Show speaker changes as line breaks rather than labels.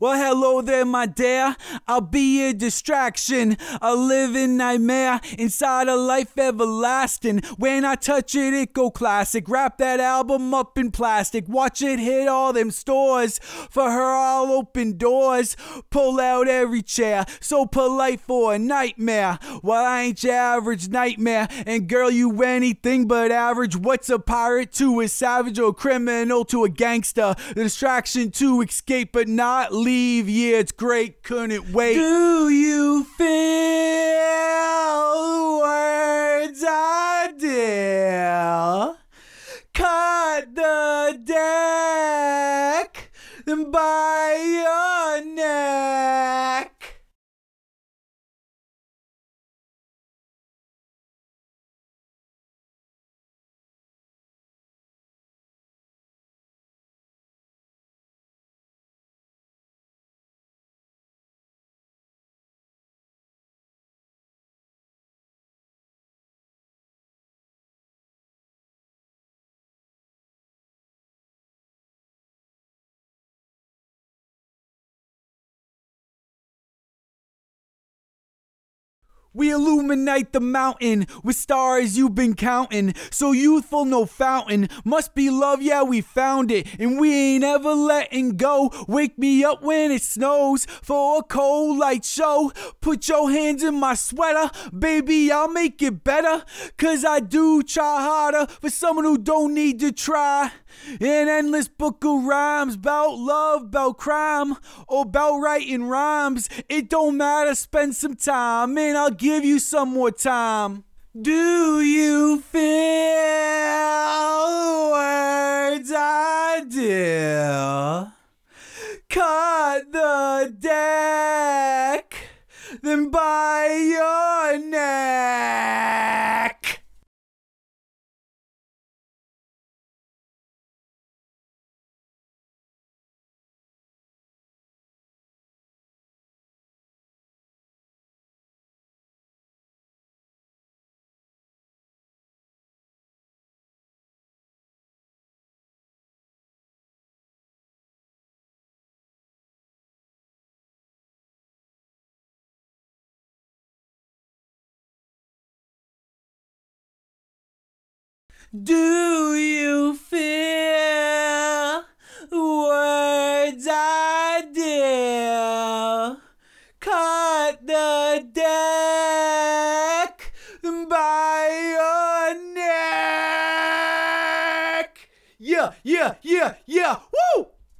Well, hello there, my dear. I'll be a distraction, a living nightmare inside a life everlasting. When I touch it, it go classic. Wrap that album up in plastic. Watch it hit all them stores. For her, I'll open doors. Pull out every chair. So polite for a nightmare. Well, I ain't your average nightmare. And girl, you anything but average. What's a pirate to a savage or a criminal to a gangster? The distraction to escape but not leave. Leave yeah, it's great. Couldn't wait.
Do you feel the words I deal? Cut the deck, by your
We illuminate the mountain with stars you've been counting. So youthful, no fountain. Must be love, yeah, we found it. And we ain't ever letting go. Wake me up when it snows for a cold light show. Put your hands in my sweater, baby, I'll make it better. Cause I do try harder for someone who don't need to try. An endless book of rhymes about love, about crime, or about writing rhymes. It don't matter, spend some time and I'll give you some more time.
Do you feel the words I do? Cut the deck, Do you feel words I do? Cut the deck by your neck.
Yeah, yeah, yeah, yeah. Woo!